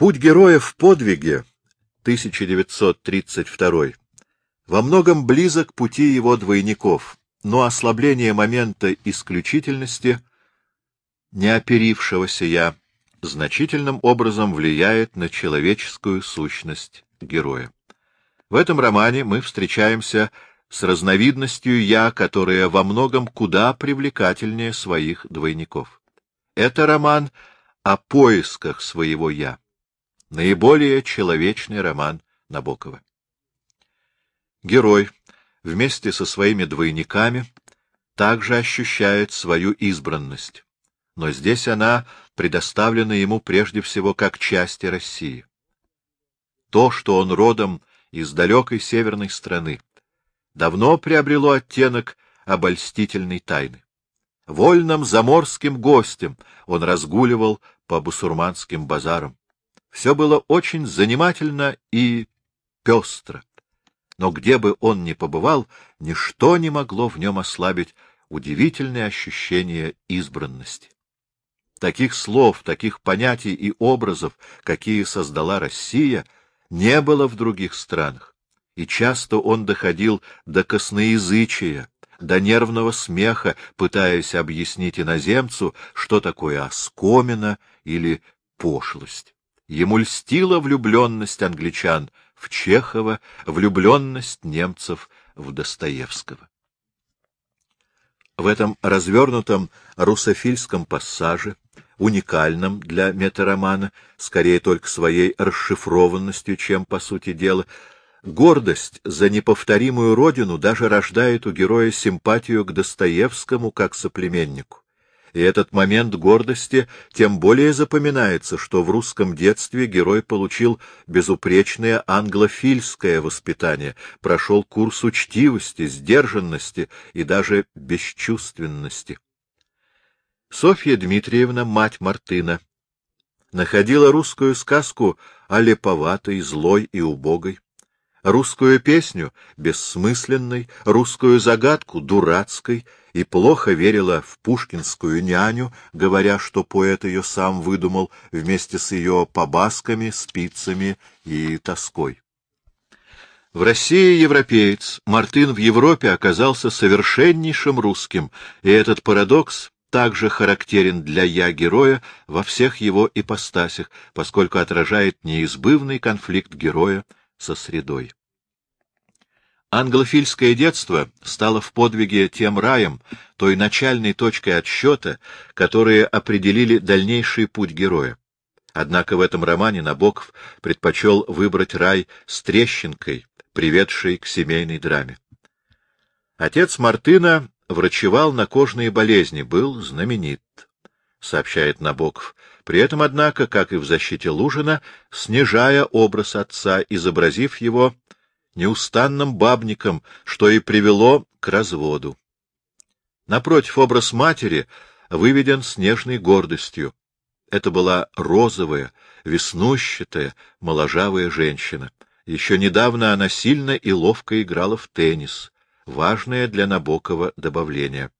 Путь героя в подвиге 1932 во многом близок пути его двойников, но ослабление момента исключительности неоперившегося «я» значительным образом влияет на человеческую сущность героя. В этом романе мы встречаемся с разновидностью «я», которая во многом куда привлекательнее своих двойников. Это роман о поисках своего «я», наиболее человечный роман Набокова. Герой вместе со своими двойниками также ощущает свою избранность, но здесь она предоставлена ему прежде всего как части России. То, что он родом из далекой северной страны, давно приобрело оттенок обольстительной тайны. Вольным заморским гостем он разгуливал по бусурманским базарам. Все было очень занимательно и пестро но где бы он ни побывал, ничто не могло в нем ослабить удивительное ощущение избранности. Таких слов, таких понятий и образов, какие создала Россия, не было в других странах, и часто он доходил до косноязычия, до нервного смеха, пытаясь объяснить иноземцу, что такое оскомина или пошлость. Ему льстила влюбленность англичан в Чехова, влюбленность немцев в Достоевского. В этом развернутом русофильском пассаже, уникальном для метаромана, скорее только своей расшифрованностью, чем по сути дела, гордость за неповторимую родину даже рождает у героя симпатию к Достоевскому как соплеменнику. И этот момент гордости тем более запоминается, что в русском детстве герой получил безупречное англофильское воспитание, прошел курс учтивости, сдержанности и даже бесчувственности. Софья Дмитриевна, мать Мартына, находила русскую сказку олеповатой, злой и убогой, русскую песню бессмысленной, русскую загадку дурацкой и плохо верила в пушкинскую няню, говоря, что поэт ее сам выдумал вместе с ее побасками, спицами и тоской. В России европеец, Мартын в Европе оказался совершеннейшим русским, и этот парадокс также характерен для «я» героя во всех его ипостасях, поскольку отражает неизбывный конфликт героя со средой. Англофильское детство стало в подвиге тем раем, той начальной точкой отсчета, которые определили дальнейший путь героя. Однако в этом романе Набоков предпочел выбрать рай с трещинкой, приведшей к семейной драме. Отец Мартына врачевал на кожные болезни, был знаменит, сообщает Набоков, при этом, однако, как и в защите Лужина, снижая образ отца, изобразив его неустанным бабником, что и привело к разводу. Напротив, образ матери выведен с нежной гордостью. Это была розовая, веснущатая, моложавая женщина. Еще недавно она сильно и ловко играла в теннис, важное для Набокова добавление.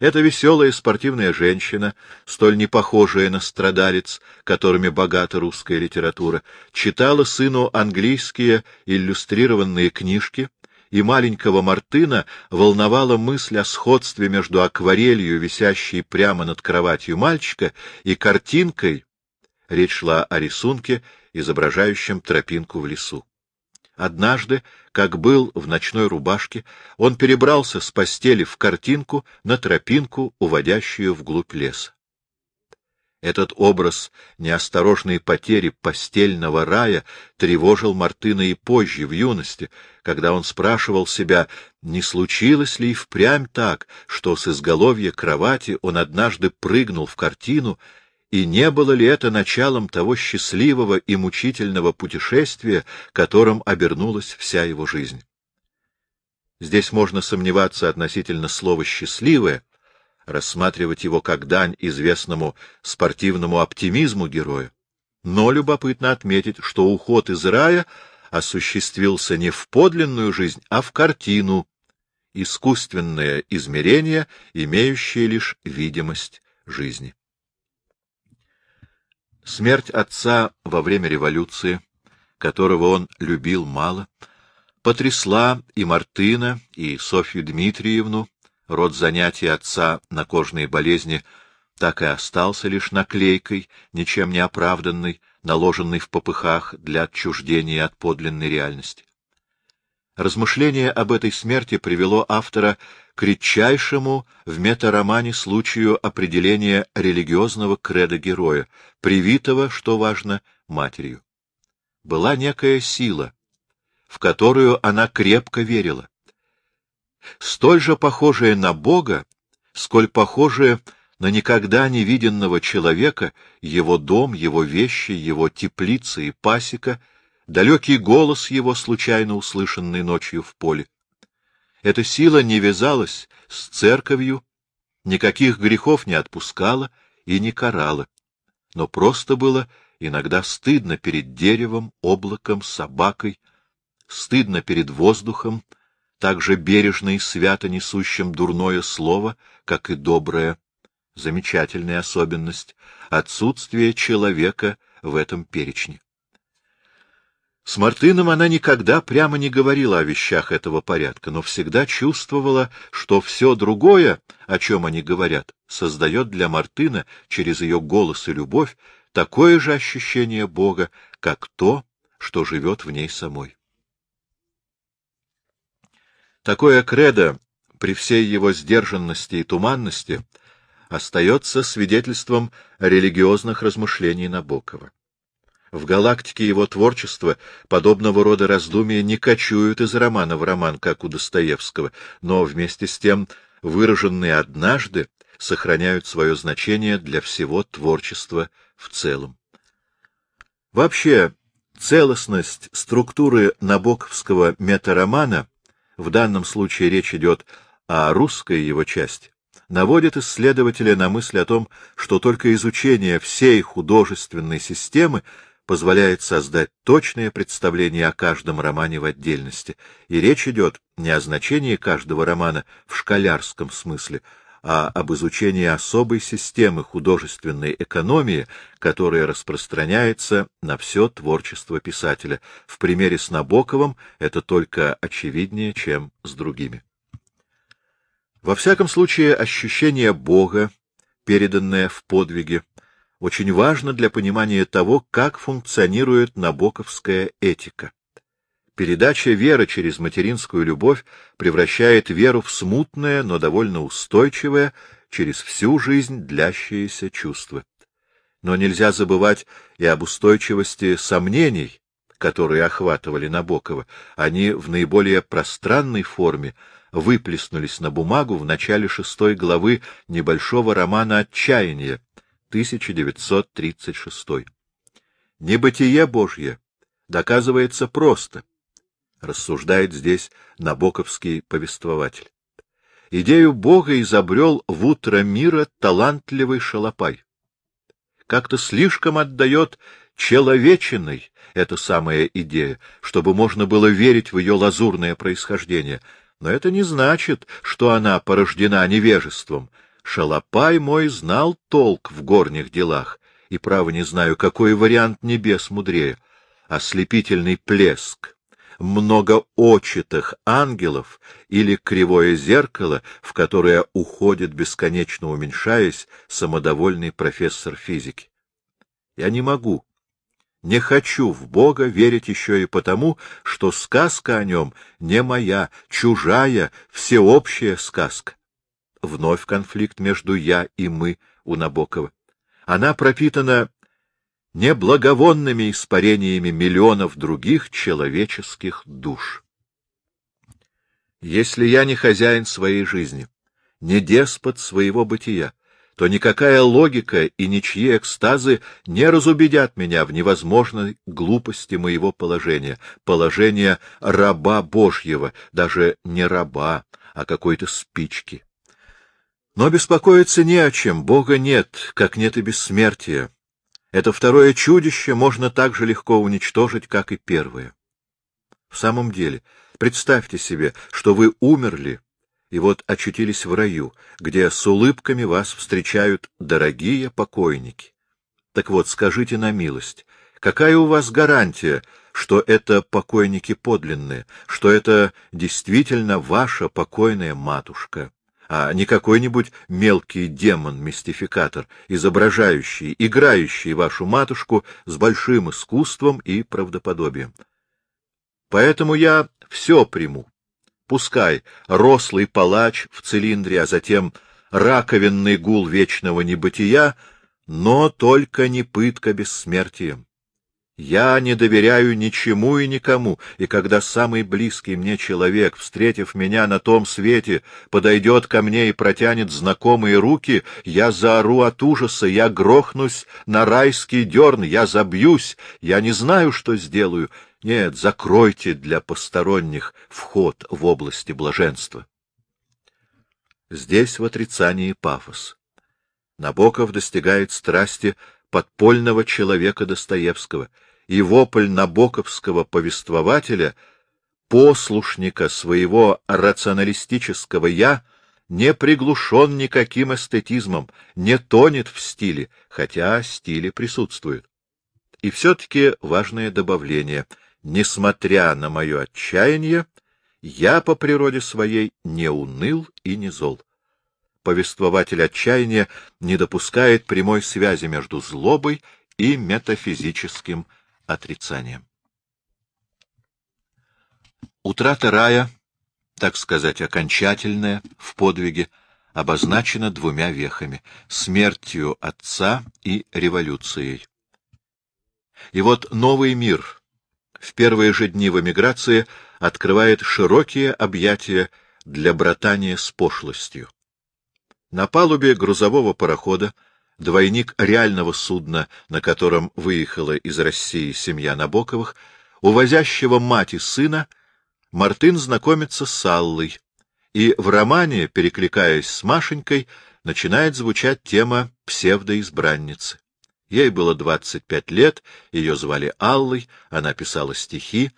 Эта веселая спортивная женщина, столь не похожая на страдалец, которыми богата русская литература, читала сыну английские иллюстрированные книжки, и маленького Мартына волновала мысль о сходстве между акварелью, висящей прямо над кроватью мальчика, и картинкой, речь шла о рисунке, изображающем тропинку в лесу. Однажды, как был в ночной рубашке, он перебрался с постели в картинку на тропинку, уводящую вглубь леса. Этот образ неосторожной потери постельного рая тревожил Мартына и позже, в юности, когда он спрашивал себя, не случилось ли и впрямь так, что с изголовья кровати он однажды прыгнул в картину и не было ли это началом того счастливого и мучительного путешествия, которым обернулась вся его жизнь? Здесь можно сомневаться относительно слова «счастливое», рассматривать его как дань известному спортивному оптимизму героя, но любопытно отметить, что уход из рая осуществился не в подлинную жизнь, а в картину, искусственное измерение, имеющее лишь видимость жизни. Смерть отца во время революции, которого он любил мало, потрясла и Мартына, и Софью Дмитриевну, род занятий отца на кожные болезни так и остался лишь наклейкой, ничем не оправданной, наложенной в попыхах для отчуждения от подлинной реальности. Размышление об этой смерти привело автора к редчайшему в метаромане случаю определения религиозного кредо героя, привитого, что важно, матерью. Была некая сила, в которую она крепко верила. Столь же похожая на Бога, сколь похожая на никогда не виденного человека, его дом, его вещи, его теплица и пасека, далекий голос его, случайно услышанный ночью в поле. Эта сила не вязалась с церковью, никаких грехов не отпускала и не карала, но просто было иногда стыдно перед деревом, облаком, собакой, стыдно перед воздухом, так же бережно и свято несущим дурное слово, как и доброе, замечательная особенность — отсутствие человека в этом перечне. С Мартыном она никогда прямо не говорила о вещах этого порядка, но всегда чувствовала, что все другое, о чем они говорят, создает для Мартына через ее голос и любовь такое же ощущение Бога, как то, что живет в ней самой. Такое кредо, при всей его сдержанности и туманности, остается свидетельством религиозных размышлений Набокова. В галактике его творчества подобного рода раздумья не кочуют из романа в роман, как у Достоевского, но вместе с тем выраженные однажды сохраняют свое значение для всего творчества в целом. Вообще, целостность структуры набоковского метаромана, в данном случае речь идет о русской его части, наводит исследователя на мысль о том, что только изучение всей художественной системы позволяет создать точное представление о каждом романе в отдельности, и речь идет не о значении каждого романа в школярском смысле, а об изучении особой системы художественной экономии, которая распространяется на все творчество писателя. В примере с Набоковым это только очевиднее, чем с другими. Во всяком случае, ощущение Бога, переданное в подвиге, очень важно для понимания того, как функционирует набоковская этика. Передача веры через материнскую любовь превращает веру в смутное, но довольно устойчивое, через всю жизнь длящееся чувство. Но нельзя забывать и об устойчивости сомнений, которые охватывали Набокова. Они в наиболее пространной форме выплеснулись на бумагу в начале шестой главы небольшого романа «Отчаяние» 1936. Небытие Божье доказывается просто, рассуждает здесь набоковский повествователь. Идею Бога изобрел в утро мира талантливый шалопай. Как-то слишком отдает человечиной эта самая идея, чтобы можно было верить в ее лазурное происхождение — но это не значит, что она порождена невежеством. Шалопай мой знал толк в горних делах, и, право, не знаю, какой вариант небес мудрее. Ослепительный плеск, многоочитых ангелов или кривое зеркало, в которое уходит, бесконечно уменьшаясь, самодовольный профессор физики. Я не могу, не хочу в Бога верить еще и потому, что сказка о нем не моя, чужая, всеобщая сказка. Вновь конфликт между «я» и «мы» у Набокова. Она пропитана неблаговонными испарениями миллионов других человеческих душ. Если я не хозяин своей жизни, не деспот своего бытия, то никакая логика и ничьи экстазы не разубедят меня в невозможной глупости моего положения, положения раба Божьего, даже не раба, а какой-то спички. Но беспокоиться не о чем, Бога нет, как нет и бессмертия. Это второе чудище можно так же легко уничтожить, как и первое. В самом деле, представьте себе, что вы умерли, и вот очутились в раю, где с улыбками вас встречают дорогие покойники. Так вот, скажите на милость, какая у вас гарантия, что это покойники подлинные, что это действительно ваша покойная матушка, а не какой-нибудь мелкий демон-мистификатор, изображающий, играющий вашу матушку с большим искусством и правдоподобием. Поэтому я все приму. Пускай рослый палач в цилиндре, а затем раковинный гул вечного небытия, но только не пытка бессмертием. Я не доверяю ничему и никому, и когда самый близкий мне человек, встретив меня на том свете, подойдет ко мне и протянет знакомые руки, я заору от ужаса, я грохнусь на райский дерн, я забьюсь, я не знаю, что сделаю. Нет, закройте для посторонних вход в области блаженства. Здесь в отрицании пафос. Набоков достигает страсти подпольного человека Достоевского — и вопль набоковского повествователя, послушника своего рационалистического «я», не приглушен никаким эстетизмом, не тонет в стиле, хотя стили присутствуют. И все-таки важное добавление. Несмотря на мое отчаяние, я по природе своей не уныл и не зол. Повествователь отчаяния не допускает прямой связи между злобой и метафизическим отрицанием. Утрата рая, так сказать, окончательная, в подвиге, обозначена двумя вехами — смертью отца и революцией. И вот новый мир в первые же дни в эмиграции открывает широкие объятия для братания с пошлостью. На палубе грузового парохода двойник реального судна, на котором выехала из России семья Набоковых, увозящего мать и сына, Мартын знакомится с Аллой, и в романе, перекликаясь с Машенькой, начинает звучать тема псевдоизбранницы. Ей было 25 лет, ее звали Аллой, она писала стихи.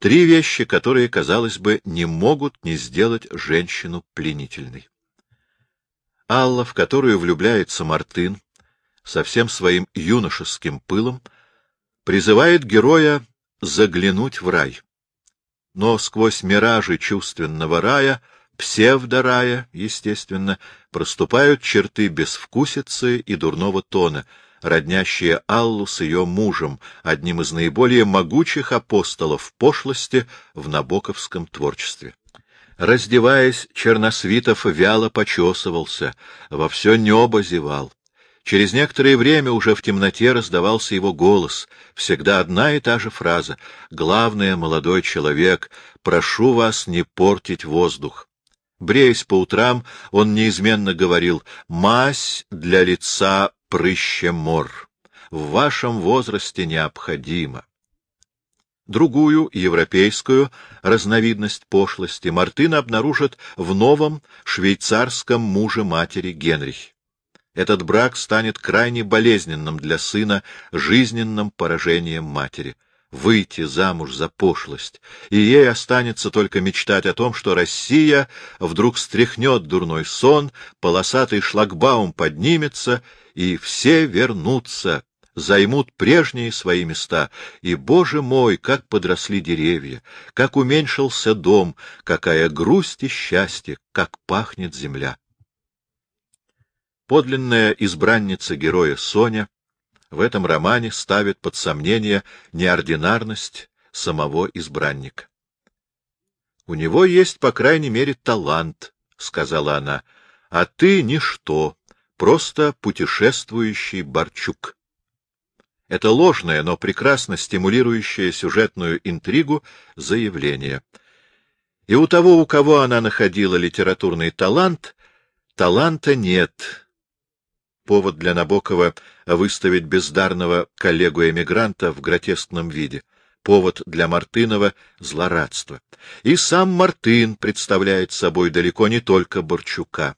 Три вещи, которые, казалось бы, не могут не сделать женщину пленительной. Алла, в которую влюбляется Мартын, со всем своим юношеским пылом, призывает героя заглянуть в рай. Но сквозь миражи чувственного рая, псевдорая, естественно, проступают черты безвкусицы и дурного тона, роднящие Аллу с ее мужем, одним из наиболее могучих апостолов пошлости в набоковском творчестве. Раздеваясь, Черносвитов вяло почесывался, во все небо зевал. Через некоторое время уже в темноте раздавался его голос, всегда одна и та же фраза «Главное, молодой человек, прошу вас не портить воздух». Бреясь по утрам, он неизменно говорил «Мазь для лица прыщемор. В вашем возрасте необходимо». Другую, европейскую, разновидность пошлости Мартын обнаружит в новом швейцарском муже матери Генрих. Этот брак станет крайне болезненным для сына, жизненным поражением матери. Выйти замуж за пошлость, и ей останется только мечтать о том, что Россия вдруг стряхнет дурной сон, полосатый шлагбаум поднимется, и все вернутся займут прежние свои места, и, боже мой, как подросли деревья, как уменьшился дом, какая грусть и счастье, как пахнет земля. Подлинная избранница героя Соня в этом романе ставит под сомнение неординарность самого избранника. «У него есть, по крайней мере, талант», — сказала она, — «а ты — ничто, просто путешествующий Борчук». Это ложное, но прекрасно стимулирующее сюжетную интригу заявление. И у того, у кого она находила литературный талант, таланта нет. Повод для Набокова выставить бездарного коллегу-эмигранта в гротескном виде. Повод для Мартынова — злорадство. И сам Мартын представляет собой далеко не только Борчука.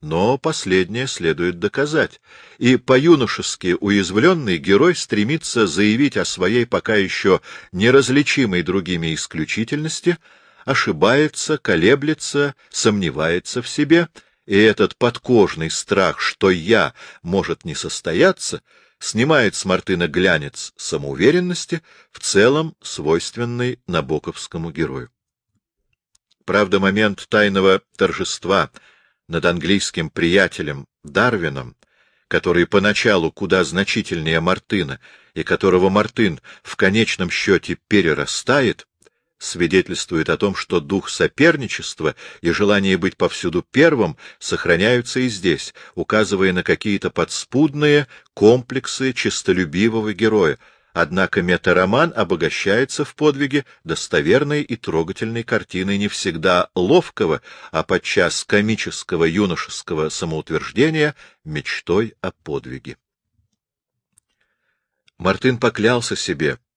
Но последнее следует доказать, и по-юношески уязвленный герой стремится заявить о своей пока еще неразличимой другими исключительности, ошибается, колеблется, сомневается в себе, и этот подкожный страх, что «я» может не состояться, снимает с Мартына глянец самоуверенности, в целом свойственный набоковскому герою. Правда, момент тайного торжества над английским приятелем Дарвином, который поначалу куда значительнее Мартына и которого Мартын в конечном счете перерастает, свидетельствует о том, что дух соперничества и желание быть повсюду первым сохраняются и здесь, указывая на какие-то подспудные комплексы честолюбивого героя, однако метароман обогащается в подвиге достоверной и трогательной картиной не всегда ловкого, а подчас комического юношеского самоутверждения мечтой о подвиге. Мартын поклялся себе —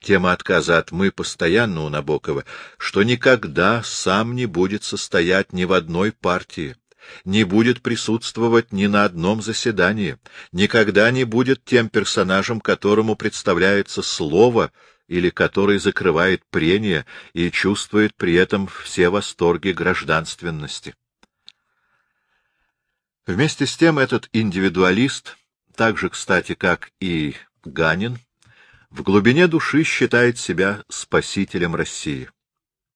Тема отказа от «мы» постоянно у Набокова, что никогда сам не будет состоять ни в одной партии, не будет присутствовать ни на одном заседании, никогда не будет тем персонажем, которому представляется слово или который закрывает прения и чувствует при этом все восторги гражданственности. Вместе с тем этот индивидуалист, так же, кстати, как и Ганин, в глубине души считает себя спасителем России.